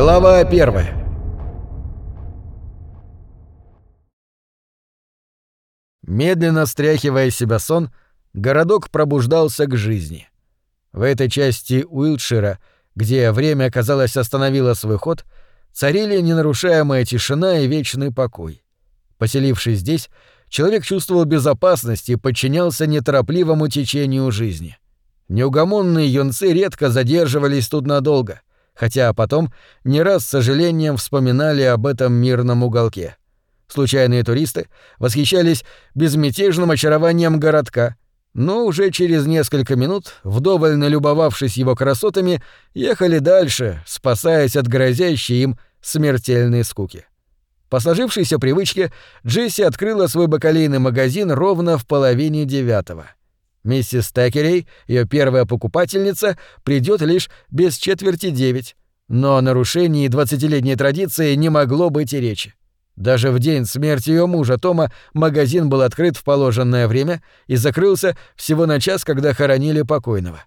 Глава первая. Медленно стряхивая себя сон, городок пробуждался к жизни. В этой части Уилтшира, где время, казалось, остановило свой ход, царили ненарушаемая тишина и вечный покой. Поселившись здесь, человек чувствовал безопасность и подчинялся неторопливому течению жизни. Неугомонные юнцы редко задерживались тут надолго, хотя потом не раз с сожалением вспоминали об этом мирном уголке. Случайные туристы восхищались безмятежным очарованием городка, но уже через несколько минут, вдоволь налюбовавшись его красотами, ехали дальше, спасаясь от грозящей им смертельной скуки. По сложившейся привычке Джесси открыла свой бакалейный магазин ровно в половине девятого. Миссис Текерей, ее первая покупательница, придет лишь без четверти девять, но о нарушении двадцатилетней традиции не могло быть и речи. Даже в день смерти ее мужа Тома магазин был открыт в положенное время и закрылся всего на час, когда хоронили покойного.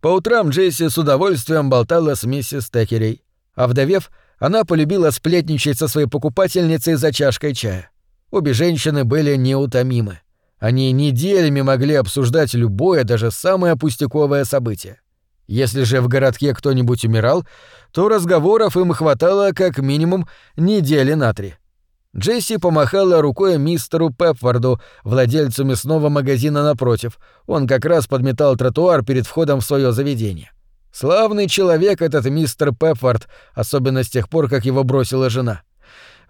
По утрам Джесси с удовольствием болтала с миссис Текерей. А вдовев, она полюбила сплетничать со своей покупательницей за чашкой чая. Обе женщины были неутомимы. Они неделями могли обсуждать любое, даже самое пустяковое событие. Если же в городке кто-нибудь умирал, то разговоров им хватало как минимум недели на три. Джесси помахала рукой мистеру Пепфорду, владельцу мясного магазина напротив. Он как раз подметал тротуар перед входом в свое заведение. Славный человек этот мистер Пепфорд, особенно с тех пор, как его бросила жена.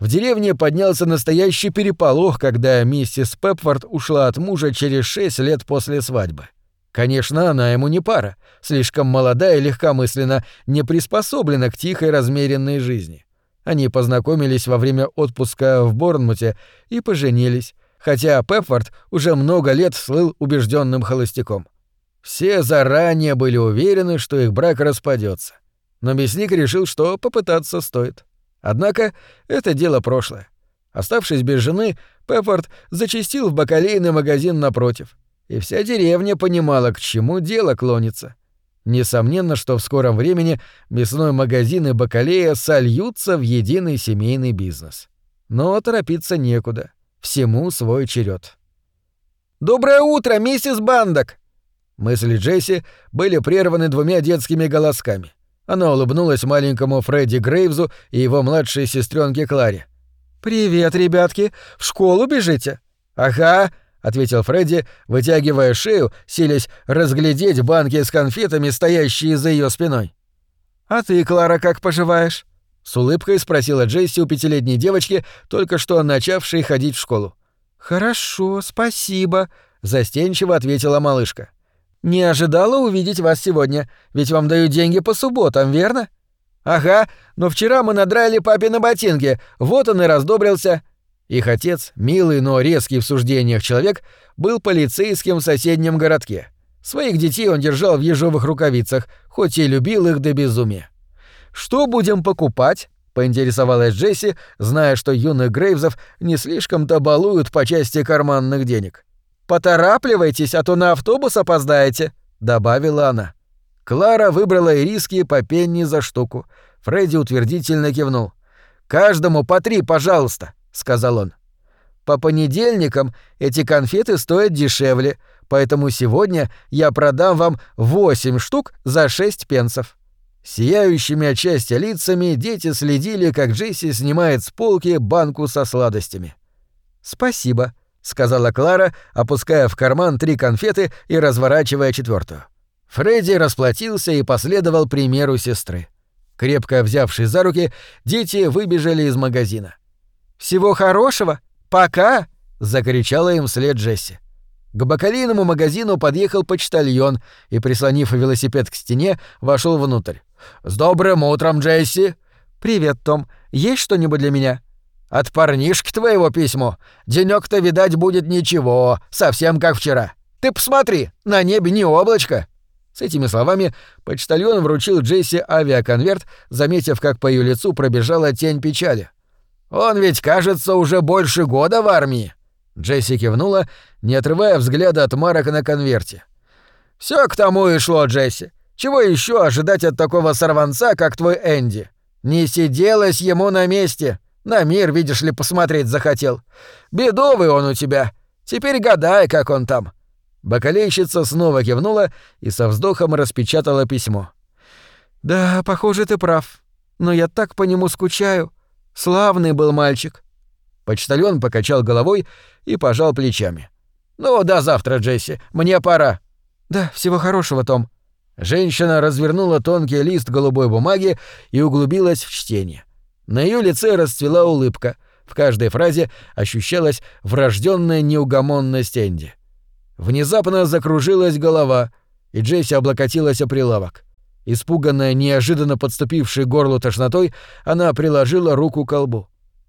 В деревне поднялся настоящий переполох, когда миссис Пепфорд ушла от мужа через шесть лет после свадьбы. Конечно, она ему не пара, слишком молодая и легкомысленно, не приспособлена к тихой размеренной жизни. Они познакомились во время отпуска в Борнмуте и поженились, хотя Пепфорд уже много лет слыл убежденным холостяком. Все заранее были уверены, что их брак распадется. Но мясник решил, что попытаться стоит. Однако это дело прошлое. Оставшись без жены, Пепфорд зачастил в бакалейный магазин напротив. И вся деревня понимала, к чему дело клонится. Несомненно, что в скором времени мясной магазин и бакалея сольются в единый семейный бизнес. Но торопиться некуда. Всему свой черед. «Доброе утро, миссис Бандок!» Мысли Джесси были прерваны двумя детскими голосками. Она улыбнулась маленькому Фредди Грейвзу и его младшей сестренке Кларе. «Привет, ребятки! В школу бежите?» «Ага», — ответил Фредди, вытягивая шею, силясь разглядеть банки с конфетами, стоящие за ее спиной. «А ты, Клара, как поживаешь?» — с улыбкой спросила Джесси у пятилетней девочки, только что начавшей ходить в школу. «Хорошо, спасибо», — застенчиво ответила малышка. «Не ожидала увидеть вас сегодня, ведь вам дают деньги по субботам, верно?» «Ага, но вчера мы надрали папе на ботинки, вот он и раздобрился». Их отец, милый, но резкий в суждениях человек, был полицейским в соседнем городке. Своих детей он держал в ежовых рукавицах, хоть и любил их до безумия. «Что будем покупать?» — поинтересовалась Джесси, зная, что юных Грейвзов не слишком-то балуют по части карманных денег. «Поторапливайтесь, а то на автобус опоздаете», — добавила она. Клара выбрала ириски по пенни за штуку. Фредди утвердительно кивнул. «Каждому по три, пожалуйста», — сказал он. «По понедельникам эти конфеты стоят дешевле, поэтому сегодня я продам вам восемь штук за шесть пенсов». Сияющими от счастья лицами дети следили, как Джесси снимает с полки банку со сладостями. «Спасибо», сказала Клара, опуская в карман три конфеты и разворачивая четвертую. Фредди расплатился и последовал примеру сестры. Крепко взявшись за руки, дети выбежали из магазина. «Всего хорошего! Пока!» — закричала им вслед Джесси. К бакалейному магазину подъехал почтальон и, прислонив велосипед к стене, вошел внутрь. «С добрым утром, Джесси!» «Привет, Том. Есть что-нибудь для меня?» От парнишки твоего письмо. Денёк-то, видать, будет ничего, совсем как вчера. Ты посмотри, на небе не облачко». С этими словами почтальон вручил Джесси авиаконверт, заметив, как по ее лицу пробежала тень печали. «Он ведь, кажется, уже больше года в армии». Джесси кивнула, не отрывая взгляда от марок на конверте. Все к тому и шло, Джесси. Чего еще ожидать от такого сорванца, как твой Энди? Не сиделось ему на месте. На мир, видишь ли, посмотреть захотел. Бедовый он у тебя. Теперь гадай, как он там». Бакалейщица снова кивнула и со вздохом распечатала письмо. «Да, похоже, ты прав. Но я так по нему скучаю. Славный был мальчик». Почтальон покачал головой и пожал плечами. «Ну, до завтра, Джесси. Мне пора». «Да, всего хорошего, Том». Женщина развернула тонкий лист голубой бумаги и углубилась в чтение. На ее лице расцвела улыбка. В каждой фразе ощущалась врожденная неугомонность Энди. Внезапно закружилась голова, и Джесси облокотилась о прилавок. Испуганная неожиданно подступившей горлу тошнотой, она приложила руку к колбу.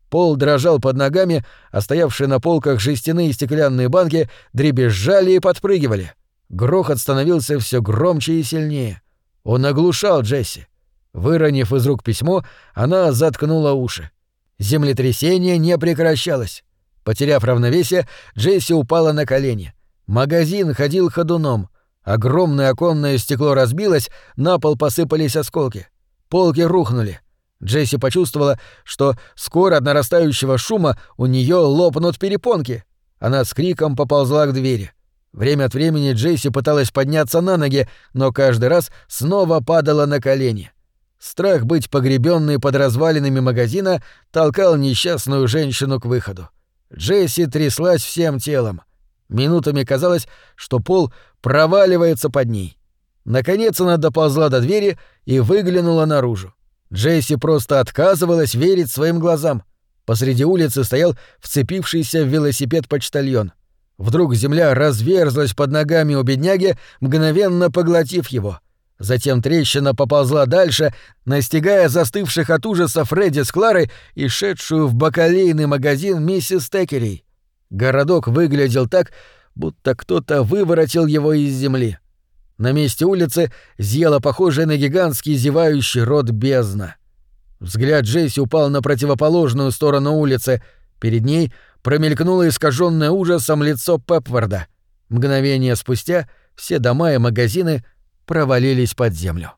Пол дрожал под ногами, а стоявшие на полках жестяные и стеклянные банки дребезжали и подпрыгивали. Грохот становился все громче и сильнее. Он оглушал Джесси. Выронив из рук письмо, она заткнула уши. Землетрясение не прекращалось. Потеряв равновесие, Джесси упала на колени. Магазин ходил ходуном. Огромное оконное стекло разбилось, на пол посыпались осколки. Полки рухнули. Джесси почувствовала, что скоро от нарастающего шума у нее лопнут перепонки. Она с криком поползла к двери. Время от времени Джесси пыталась подняться на ноги, но каждый раз снова падала на колени. Страх быть погребенной под развалинами магазина толкал несчастную женщину к выходу. Джесси тряслась всем телом. Минутами казалось, что пол проваливается под ней. Наконец она доползла до двери и выглянула наружу. Джесси просто отказывалась верить своим глазам. Посреди улицы стоял вцепившийся в велосипед почтальон. Вдруг земля разверзлась под ногами у бедняги, мгновенно поглотив его. Затем трещина поползла дальше, настигая застывших от ужаса Фредди с Кларой и шедшую в бакалейный магазин миссис Текерей. Городок выглядел так, будто кто-то выворотил его из земли. На месте улицы зъела похожая на гигантский зевающий рот бездна. Взгляд Джесси упал на противоположную сторону улицы. Перед ней промелькнуло искаженное ужасом лицо Пепварда. Мгновение спустя все дома и магазины провалились под землю.